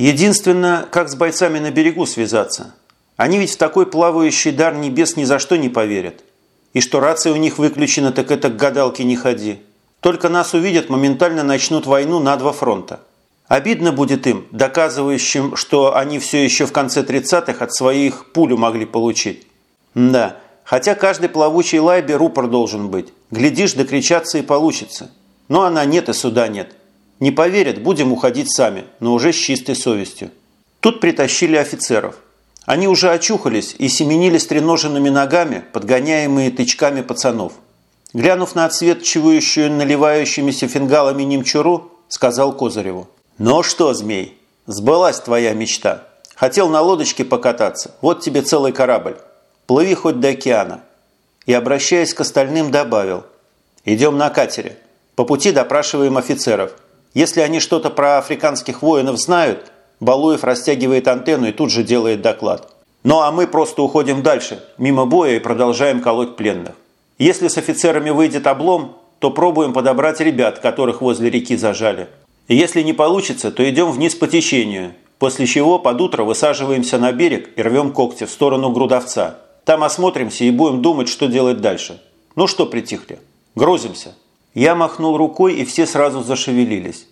Единственное, как с бойцами на берегу связаться. Они ведь в такой плавающий дар небес ни за что не поверят. И что рация у них выключена, так это к гадалке не ходи. Только нас увидят, моментально начнут войну на два фронта. Обидно будет им, доказывающим, что они все еще в конце 30-х от своих пулю могли получить. Да, хотя каждый плавучий лайбе рупор должен быть. Глядишь, докричаться и получится. Но она нет и суда нет. Не поверят, будем уходить сами, но уже с чистой совестью. Тут притащили офицеров. Они уже очухались и семенили стреноженными ногами, подгоняемые тычками пацанов. Глянув на отсвечивающую наливающимися фингалами немчуру, сказал Козыреву. «Ну что, змей, сбылась твоя мечта. Хотел на лодочке покататься, вот тебе целый корабль. Плыви хоть до океана». И, обращаясь к остальным, добавил. «Идем на катере. По пути допрашиваем офицеров. Если они что-то про африканских воинов знают, Балуев растягивает антенну и тут же делает доклад. Ну а мы просто уходим дальше, мимо боя и продолжаем колоть пленных. Если с офицерами выйдет облом, то пробуем подобрать ребят, которых возле реки зажали. Если не получится, то идем вниз по течению, после чего под утро высаживаемся на берег и рвем когти в сторону Грудовца. Там осмотримся и будем думать, что делать дальше. Ну что притихли? Грузимся. Я махнул рукой, и все сразу зашевелились.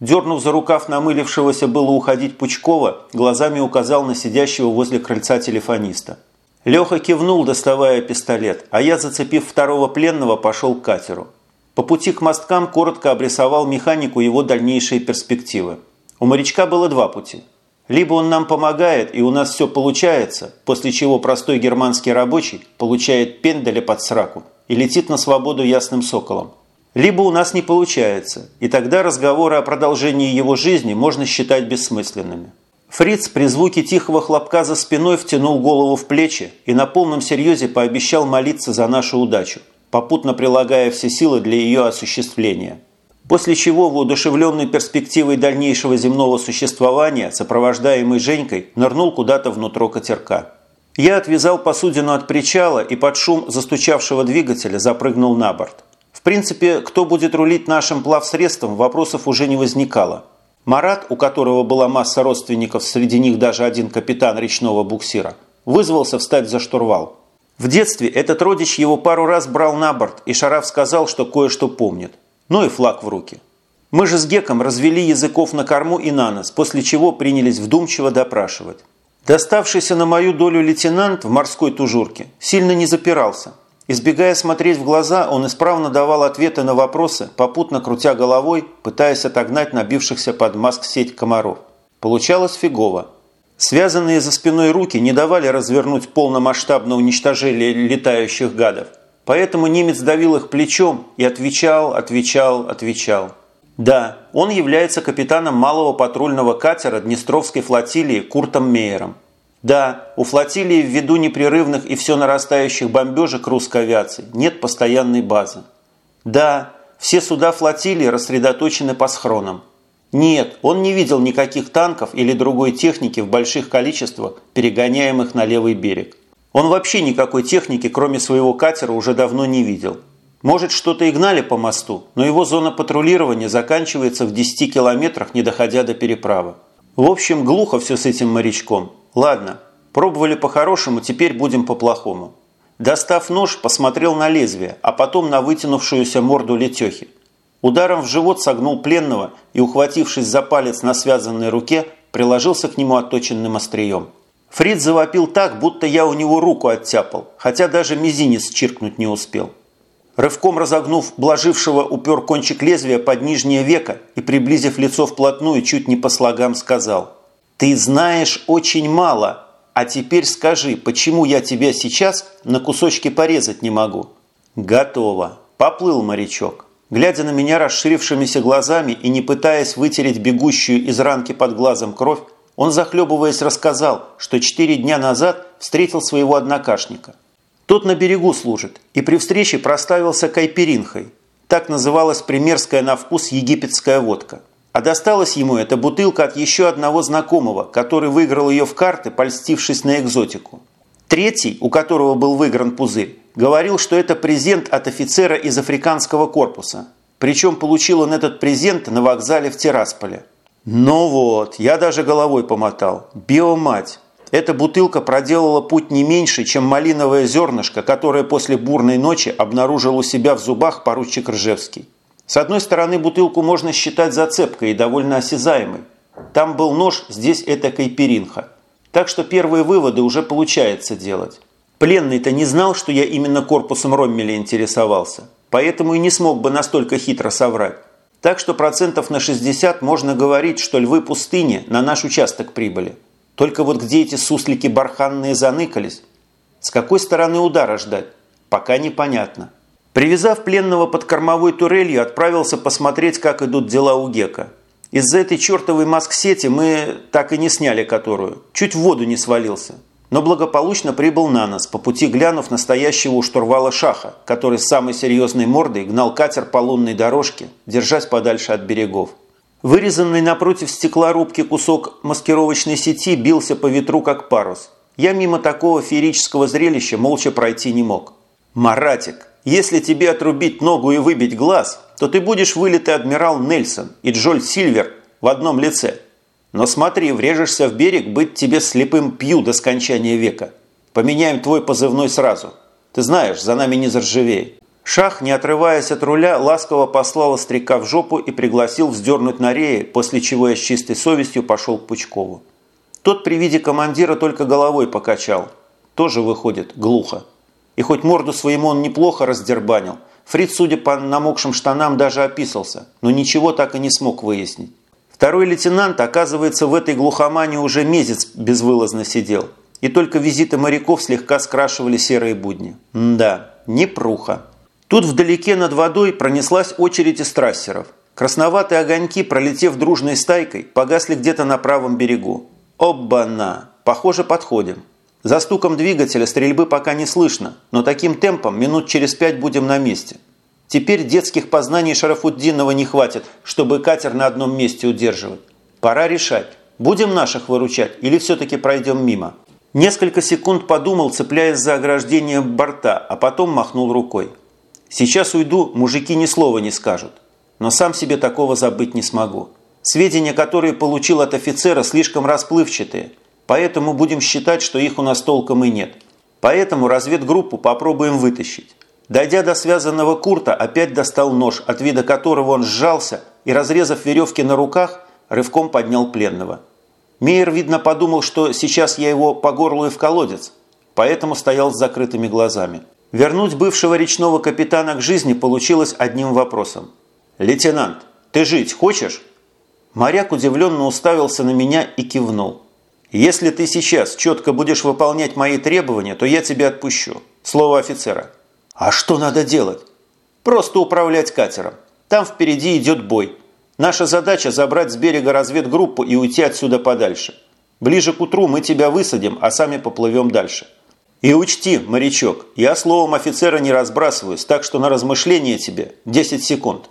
Дернув за рукав намылившегося было уходить Пучкова, глазами указал на сидящего возле крыльца телефониста. Леха кивнул, доставая пистолет, а я, зацепив второго пленного, пошел к катеру. По пути к мосткам коротко обрисовал механику его дальнейшие перспективы. У морячка было два пути. Либо он нам помогает, и у нас все получается, после чего простой германский рабочий получает пенделя под сраку и летит на свободу ясным соколом. Либо у нас не получается, и тогда разговоры о продолжении его жизни можно считать бессмысленными. Фриц при звуке тихого хлопка за спиной втянул голову в плечи и на полном серьезе пообещал молиться за нашу удачу – попутно прилагая все силы для ее осуществления. После чего, воодушевленный перспективой дальнейшего земного существования, сопровождаемый Женькой, нырнул куда-то внутрь катерка. Я отвязал посудину от причала и под шум застучавшего двигателя запрыгнул на борт. В принципе, кто будет рулить нашим плавсредством, вопросов уже не возникало. Марат, у которого была масса родственников, среди них даже один капитан речного буксира, вызвался встать за штурвал. В детстве этот родич его пару раз брал на борт, и Шараф сказал, что кое-что помнит. Ну и флаг в руки. Мы же с Геком развели языков на корму и на нос, после чего принялись вдумчиво допрашивать. Доставшийся на мою долю лейтенант в морской тужурке сильно не запирался. Избегая смотреть в глаза, он исправно давал ответы на вопросы, попутно крутя головой, пытаясь отогнать набившихся под маск сеть комаров. Получалось фигово. Связанные за спиной руки не давали развернуть полномасштабное уничтожение летающих гадов. Поэтому немец давил их плечом и отвечал, отвечал, отвечал. Да, он является капитаном малого патрульного катера Днестровской флотилии Куртом Мейером. Да, у флотилии ввиду непрерывных и все нарастающих бомбежек русской авиации нет постоянной базы. Да, все суда флотилии рассредоточены по схронам. Нет, он не видел никаких танков или другой техники в больших количествах, перегоняемых на левый берег. Он вообще никакой техники, кроме своего катера, уже давно не видел. Может, что-то и гнали по мосту, но его зона патрулирования заканчивается в 10 километрах, не доходя до переправы. В общем, глухо все с этим морячком. Ладно, пробовали по-хорошему, теперь будем по-плохому. Достав нож, посмотрел на лезвие, а потом на вытянувшуюся морду Летехи. Ударом в живот согнул пленного и, ухватившись за палец на связанной руке, приложился к нему отточенным острием. Фрид завопил так, будто я у него руку оттяпал, хотя даже мизинец чиркнуть не успел. Рывком разогнув блажившего, упер кончик лезвия под нижнее веко и, приблизив лицо вплотную, чуть не по слогам сказал «Ты знаешь очень мало, а теперь скажи, почему я тебя сейчас на кусочки порезать не могу?» «Готово. Поплыл морячок». Глядя на меня расширившимися глазами и не пытаясь вытереть бегущую из ранки под глазом кровь, он, захлебываясь, рассказал, что четыре дня назад встретил своего однокашника. Тот на берегу служит и при встрече проставился кайперинхой. Так называлась примерская на вкус египетская водка. А досталась ему эта бутылка от еще одного знакомого, который выиграл ее в карты, польстившись на экзотику. Третий, у которого был выигран пузырь, говорил, что это презент от офицера из африканского корпуса. Причем получил он этот презент на вокзале в Тирасполе. Ну вот, я даже головой помотал. Биомать. Эта бутылка проделала путь не меньше, чем малиновое зернышко, которое после бурной ночи обнаружил у себя в зубах поручик Ржевский. С одной стороны, бутылку можно считать зацепкой и довольно осязаемой. Там был нож, здесь этакой перинха. Так что первые выводы уже получается делать. Пленный-то не знал, что я именно корпусом Роммеля интересовался, поэтому и не смог бы настолько хитро соврать. Так что процентов на 60 можно говорить, что львы пустыни на наш участок прибыли. Только вот где эти суслики барханные заныкались? С какой стороны удара ждать? Пока непонятно. Привязав пленного под кормовой турелью, отправился посмотреть, как идут дела у Гека. Из-за этой чертовой маск-сети мы так и не сняли которую. Чуть в воду не свалился но благополучно прибыл на нас, по пути глянув настоящего у штурвала шаха, который с самой серьезной мордой гнал катер по лунной дорожке, держась подальше от берегов. Вырезанный напротив стекла рубки кусок маскировочной сети бился по ветру, как парус. Я мимо такого феерического зрелища молча пройти не мог. «Маратик, если тебе отрубить ногу и выбить глаз, то ты будешь вылитый адмирал Нельсон и Джоль Сильвер в одном лице». Но смотри, врежешься в берег, быть тебе слепым пью до скончания века. Поменяем твой позывной сразу. Ты знаешь, за нами не заржавей». Шах, не отрываясь от руля, ласково послал остряка в жопу и пригласил вздернуть на рее, после чего я с чистой совестью пошел к Пучкову. Тот при виде командира только головой покачал. Тоже выходит глухо. И хоть морду своему он неплохо раздербанил, Фрид, судя по намокшим штанам, даже описался, но ничего так и не смог выяснить. Второй лейтенант, оказывается, в этой глухомане уже месяц безвылазно сидел. И только визиты моряков слегка скрашивали серые будни. М да, непруха. Тут вдалеке над водой пронеслась очередь из трассеров. Красноватые огоньки, пролетев дружной стайкой, погасли где-то на правом берегу. Обана! Похоже, подходим. За стуком двигателя стрельбы пока не слышно, но таким темпом минут через пять будем на месте. Теперь детских познаний Шарафуддинова не хватит, чтобы катер на одном месте удерживать. Пора решать, будем наших выручать или все-таки пройдем мимо. Несколько секунд подумал, цепляясь за ограждение борта, а потом махнул рукой. Сейчас уйду, мужики ни слова не скажут. Но сам себе такого забыть не смогу. Сведения, которые получил от офицера, слишком расплывчатые, поэтому будем считать, что их у нас толком и нет. Поэтому разведгруппу попробуем вытащить. Дойдя до связанного Курта, опять достал нож, от вида которого он сжался и, разрезав веревки на руках, рывком поднял пленного. Мейер, видно, подумал, что сейчас я его по горлу и в колодец, поэтому стоял с закрытыми глазами. Вернуть бывшего речного капитана к жизни получилось одним вопросом. «Лейтенант, ты жить хочешь?» Моряк удивленно уставился на меня и кивнул. «Если ты сейчас четко будешь выполнять мои требования, то я тебя отпущу. Слово офицера». А что надо делать? Просто управлять катером. Там впереди идет бой. Наша задача забрать с берега разведгруппу и уйти отсюда подальше. Ближе к утру мы тебя высадим, а сами поплывем дальше. И учти, морячок, я словом офицера не разбрасываюсь, так что на размышление тебе 10 секунд.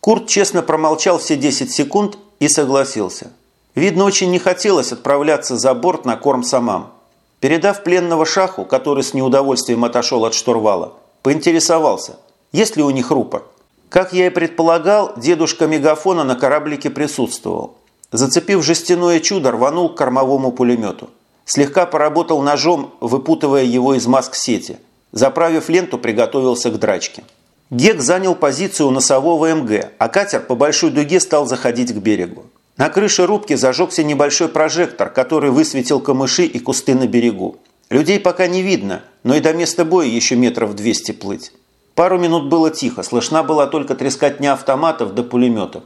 Курт честно промолчал все 10 секунд и согласился. Видно, очень не хотелось отправляться за борт на корм самам. Передав пленного шаху, который с неудовольствием отошел от штурвала, Поинтересовался, есть ли у них рупор. Как я и предполагал, дедушка мегафона на кораблике присутствовал. Зацепив жестяное чудо, рванул к кормовому пулемету. Слегка поработал ножом, выпутывая его из маск-сети. Заправив ленту, приготовился к драчке. Гек занял позицию носового МГ, а катер по большой дуге стал заходить к берегу. На крыше рубки зажегся небольшой прожектор, который высветил камыши и кусты на берегу. Людей пока не видно, но и до места боя еще метров 200 плыть. Пару минут было тихо, слышна была только трескотня автоматов до пулеметов.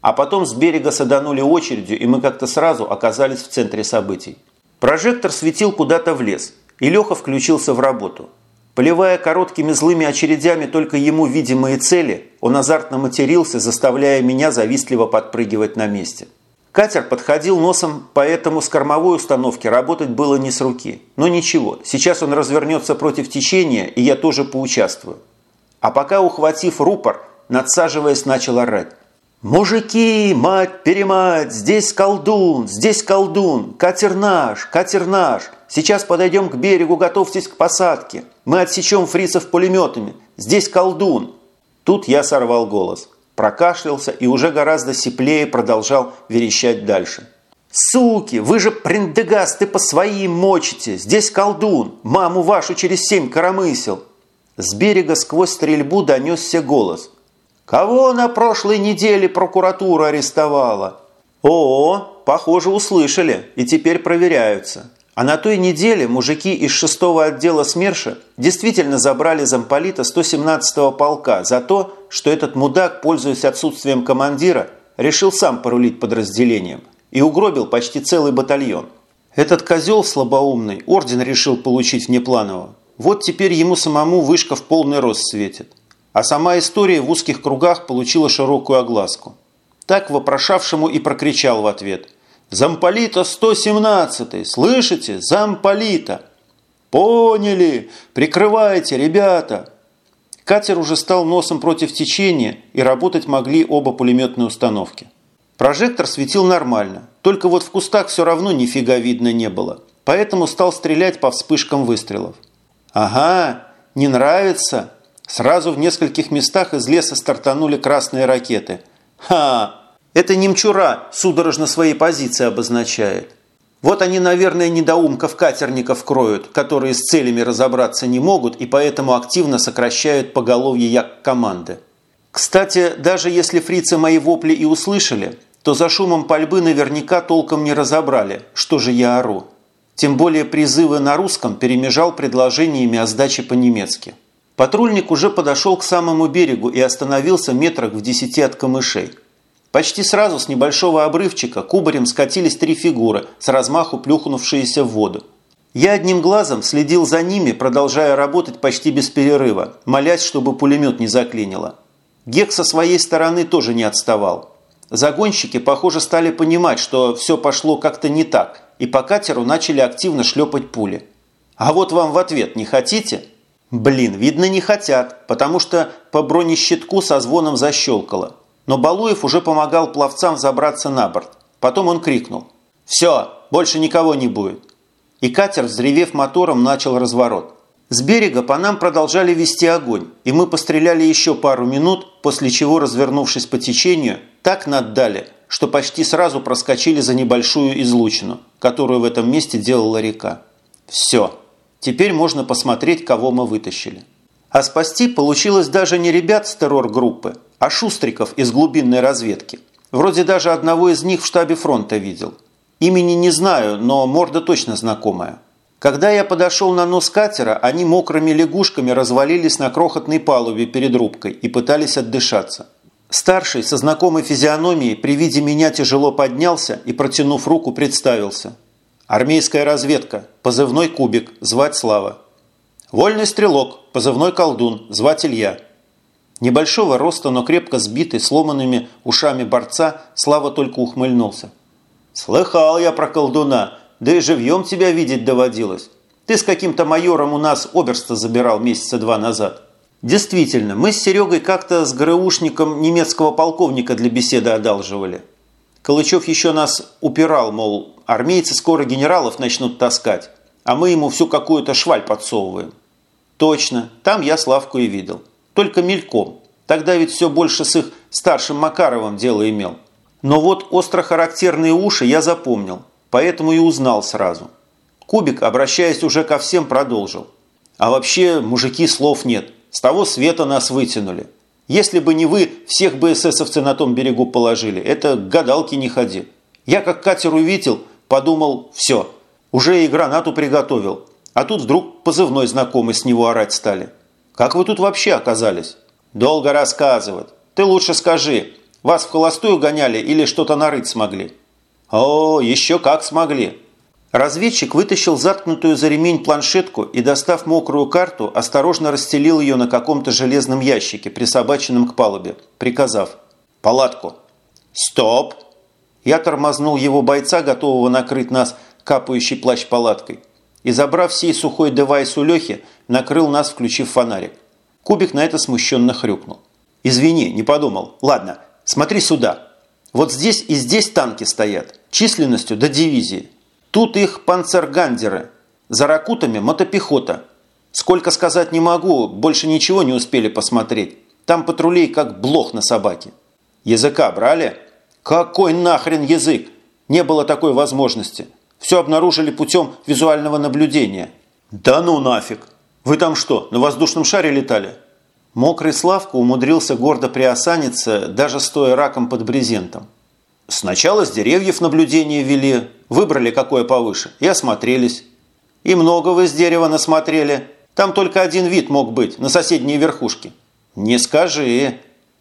А потом с берега саданули очередью, и мы как-то сразу оказались в центре событий. Прожектор светил куда-то в лес, и Леха включился в работу. Поливая короткими злыми очередями только ему видимые цели, он азартно матерился, заставляя меня завистливо подпрыгивать на месте. Катер подходил носом, поэтому с кормовой установки работать было не с руки. Но ничего, сейчас он развернется против течения, и я тоже поучаствую. А пока, ухватив рупор, надсаживаясь, начал орать. «Мужики, мать-перемать, здесь колдун, здесь колдун, катер наш, катер наш. Сейчас подойдем к берегу, готовьтесь к посадке. Мы отсечем фрицев пулеметами. Здесь колдун». Тут я сорвал голос. прокашлялся и уже гораздо сиплее продолжал верещать дальше. «Суки, вы же приндегасты по своим мочите! Здесь колдун! Маму вашу через семь коромысел!» С берега сквозь стрельбу донесся голос. «Кого на прошлой неделе прокуратура арестовала?» «О, похоже, услышали и теперь проверяются. А на той неделе мужики из шестого отдела СМЕРШа действительно забрали замполита 117-го полка за то, что этот мудак, пользуясь отсутствием командира, решил сам порулить подразделением и угробил почти целый батальон. Этот козел слабоумный орден решил получить внепланово. Вот теперь ему самому вышка в полный рост светит. А сама история в узких кругах получила широкую огласку. Так вопрошавшему и прокричал в ответ – Замполита 117, слышите? Замполита! Поняли! Прикрывайте, ребята! Катер уже стал носом против течения, и работать могли оба пулеметные установки. Прожектор светил нормально, только вот в кустах все равно нифига видно не было, поэтому стал стрелять по вспышкам выстрелов. Ага, не нравится? Сразу в нескольких местах из леса стартанули красные ракеты. Ха! Это немчура судорожно свои позиции обозначает. Вот они, наверное, недоумков катерников кроют, которые с целями разобраться не могут и поэтому активно сокращают поголовье як команды. Кстати, даже если фрицы мои вопли и услышали, то за шумом пальбы наверняка толком не разобрали, что же я ору. Тем более призывы на русском перемежал предложениями о сдаче по-немецки. Патрульник уже подошел к самому берегу и остановился метрах в десяти от камышей – Почти сразу с небольшого обрывчика кубарем скатились три фигуры, с размаху плюхнувшиеся в воду. Я одним глазом следил за ними, продолжая работать почти без перерыва, молясь, чтобы пулемет не заклинило. Гек со своей стороны тоже не отставал. Загонщики, похоже, стали понимать, что все пошло как-то не так, и по катеру начали активно шлепать пули. А вот вам в ответ не хотите? Блин, видно не хотят, потому что по бронещитку со звоном защелкало но Балуев уже помогал пловцам забраться на борт. Потом он крикнул «Все, больше никого не будет!» И катер, взревев мотором, начал разворот. С берега по нам продолжали вести огонь, и мы постреляли еще пару минут, после чего, развернувшись по течению, так наддали, что почти сразу проскочили за небольшую излучину, которую в этом месте делала река. Все. Теперь можно посмотреть, кого мы вытащили. А спасти получилось даже не ребят с террор-группы, а шустриков из глубинной разведки. Вроде даже одного из них в штабе фронта видел. Имени не знаю, но морда точно знакомая. Когда я подошел на нос катера, они мокрыми лягушками развалились на крохотной палубе перед рубкой и пытались отдышаться. Старший со знакомой физиономией при виде меня тяжело поднялся и, протянув руку, представился. «Армейская разведка. Позывной кубик. Звать Слава». «Вольный стрелок. Позывной колдун. Звать Илья». Небольшого роста, но крепко сбитый, сломанными ушами борца, Слава только ухмыльнулся. «Слыхал я про колдуна, да и живьем тебя видеть доводилось. Ты с каким-то майором у нас оберста забирал месяца два назад». Действительно, мы с Серегой как-то с ГРУшником немецкого полковника для беседы одалживали. Калычев еще нас упирал, мол, армейцы скоро генералов начнут таскать, а мы ему всю какую-то шваль подсовываем. Точно, там я Славку и видел. Только мельком. Тогда ведь все больше с их старшим Макаровым дело имел. Но вот остро характерные уши я запомнил, поэтому и узнал сразу. Кубик, обращаясь уже ко всем, продолжил. А вообще, мужики, слов нет. С того света нас вытянули. Если бы не вы, всех бы эсэсовцы на том берегу положили. Это гадалки не ходи. Я как катер увидел, подумал, все, уже и гранату приготовил. А тут вдруг позывной знакомый с него орать стали. Как вы тут вообще оказались? Долго рассказывать. Ты лучше скажи, вас в холостую гоняли или что-то нарыть смогли? О, еще как смогли. Разведчик вытащил заткнутую за ремень планшетку и, достав мокрую карту, осторожно расстелил ее на каком-то железном ящике, присобаченном к палубе, приказав «Палатку». «Стоп!» Я тормознул его бойца, готового накрыть нас капающей плащ-палаткой и, забрав сей сухой девайс у Лехи, накрыл нас, включив фонарик. Кубик на это смущенно хрюкнул. «Извини, не подумал. Ладно, смотри сюда. Вот здесь и здесь танки стоят, численностью до дивизии. Тут их панцергандеры. За ракутами мотопехота. Сколько сказать не могу, больше ничего не успели посмотреть. Там патрулей как блох на собаке. Языка брали? Какой нахрен язык? Не было такой возможности. Все обнаружили путем визуального наблюдения. Да ну нафиг! Вы там что, на воздушном шаре летали? Мокрый Славка умудрился гордо приосаниться, даже стоя раком под брезентом. Сначала с деревьев наблюдение вели, выбрали какое повыше и осмотрелись. И много вы с дерева насмотрели. Там только один вид мог быть, на соседней верхушке. Не скажи.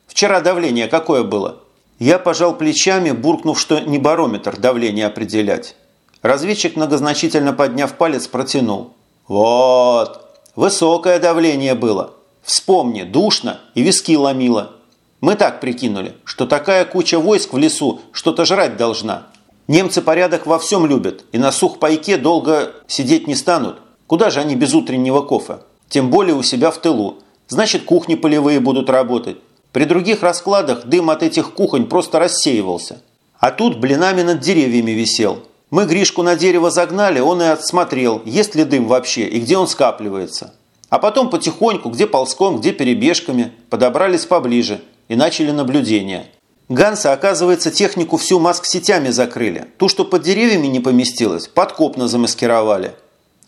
Вчера давление какое было? Я пожал плечами, буркнув, что не барометр давление определять. Разведчик, многозначительно подняв палец, протянул. Вот, высокое давление было. Вспомни, душно и виски ломило. Мы так прикинули, что такая куча войск в лесу что-то жрать должна. Немцы порядок во всем любят и на сухпайке долго сидеть не станут. Куда же они без утреннего кофе? Тем более у себя в тылу. Значит, кухни полевые будут работать. При других раскладах дым от этих кухонь просто рассеивался. А тут блинами над деревьями висел. Мы Гришку на дерево загнали, он и отсмотрел, есть ли дым вообще и где он скапливается. А потом потихоньку, где ползком, где перебежками, подобрались поближе и начали наблюдение. Ганса, оказывается, технику всю маск-сетями закрыли. Ту, что под деревьями не поместилась, подкопно замаскировали.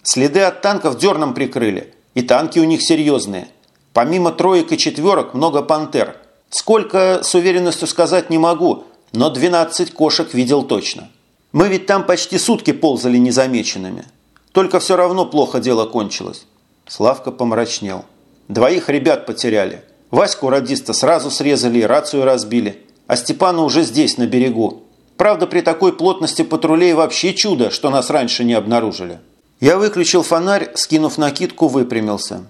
Следы от танков дерном прикрыли. И танки у них серьезные. Помимо троек и четверок много пантер. Сколько, с уверенностью сказать не могу, но 12 кошек видел точно. Мы ведь там почти сутки ползали незамеченными. Только все равно плохо дело кончилось. Славка помрачнел. Двоих ребят потеряли. Ваську радиста сразу срезали и рацию разбили. А Степана уже здесь, на берегу. Правда, при такой плотности патрулей вообще чудо, что нас раньше не обнаружили. Я выключил фонарь, скинув накидку, выпрямился.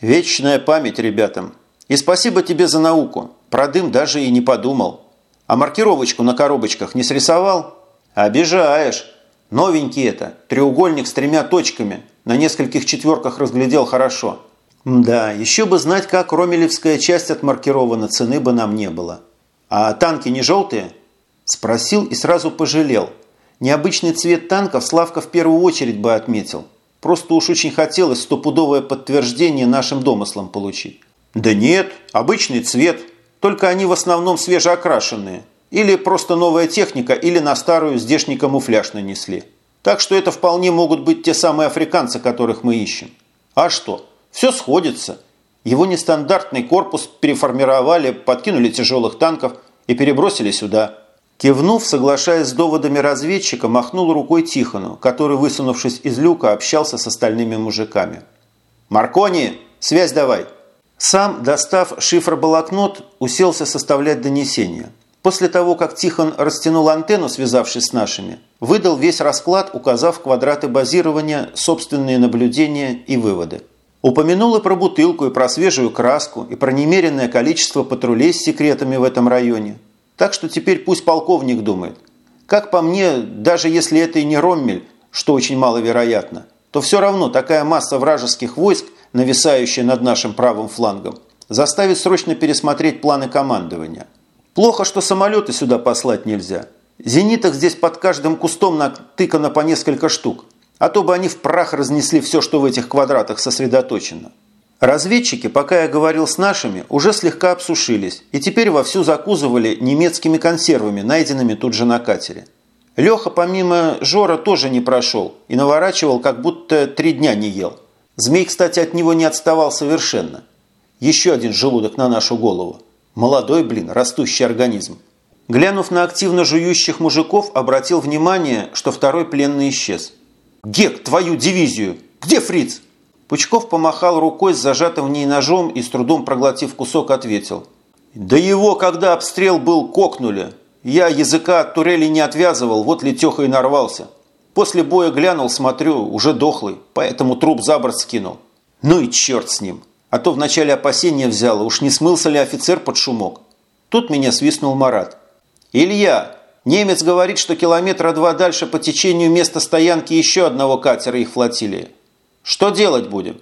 Вечная память ребятам. И спасибо тебе за науку. Про дым даже и не подумал. А маркировочку на коробочках не срисовал? Обижаешь. Новенький это. Треугольник с тремя точками. На нескольких четверках разглядел хорошо. Да, еще бы знать, как ромелевская часть отмаркирована, цены бы нам не было. А танки не желтые? Спросил и сразу пожалел. Необычный цвет танков Славка в первую очередь бы отметил. Просто уж очень хотелось стопудовое подтверждение нашим домыслам получить. Да нет, обычный цвет, только они в основном свежеокрашенные. Или просто новая техника, или на старую здешний камуфляж нанесли. Так что это вполне могут быть те самые африканцы, которых мы ищем. А что? Все сходится. Его нестандартный корпус переформировали, подкинули тяжелых танков и перебросили сюда. Кивнув, соглашаясь с доводами разведчика, махнул рукой Тихону, который, высунувшись из люка, общался с остальными мужиками. «Маркони, связь давай!» Сам, достав шифр-блокнот, уселся составлять донесение. После того, как Тихон растянул антенну, связавшись с нашими, выдал весь расклад, указав квадраты базирования, собственные наблюдения и выводы. Упомянул и про бутылку, и про свежую краску, и про немеренное количество патрулей с секретами в этом районе. Так что теперь пусть полковник думает. Как по мне, даже если это и не Роммель, что очень маловероятно, то все равно такая масса вражеских войск, нависающая над нашим правым флангом, заставит срочно пересмотреть планы командования. Плохо, что самолеты сюда послать нельзя. Зениток здесь под каждым кустом натыкано по несколько штук а то бы они в прах разнесли все, что в этих квадратах сосредоточено. Разведчики, пока я говорил с нашими, уже слегка обсушились и теперь вовсю закузывали немецкими консервами, найденными тут же на катере. Леха помимо Жора тоже не прошел и наворачивал, как будто три дня не ел. Змей, кстати, от него не отставал совершенно. Еще один желудок на нашу голову. Молодой, блин, растущий организм. Глянув на активно жующих мужиков, обратил внимание, что второй пленный исчез – «Гек, твою дивизию! Где фриц?» Пучков помахал рукой с зажатым в ней ножом и с трудом проглотив кусок ответил. «Да его, когда обстрел был, кокнули. Я языка от турели не отвязывал, вот Летеха и нарвался. После боя глянул, смотрю, уже дохлый, поэтому труп за борт скинул. Ну и черт с ним. А то вначале опасения взяло, уж не смылся ли офицер под шумок. Тут меня свистнул Марат. «Илья, Немец говорит, что километра два дальше по течению места стоянки еще одного катера их флотилии. Что делать будем?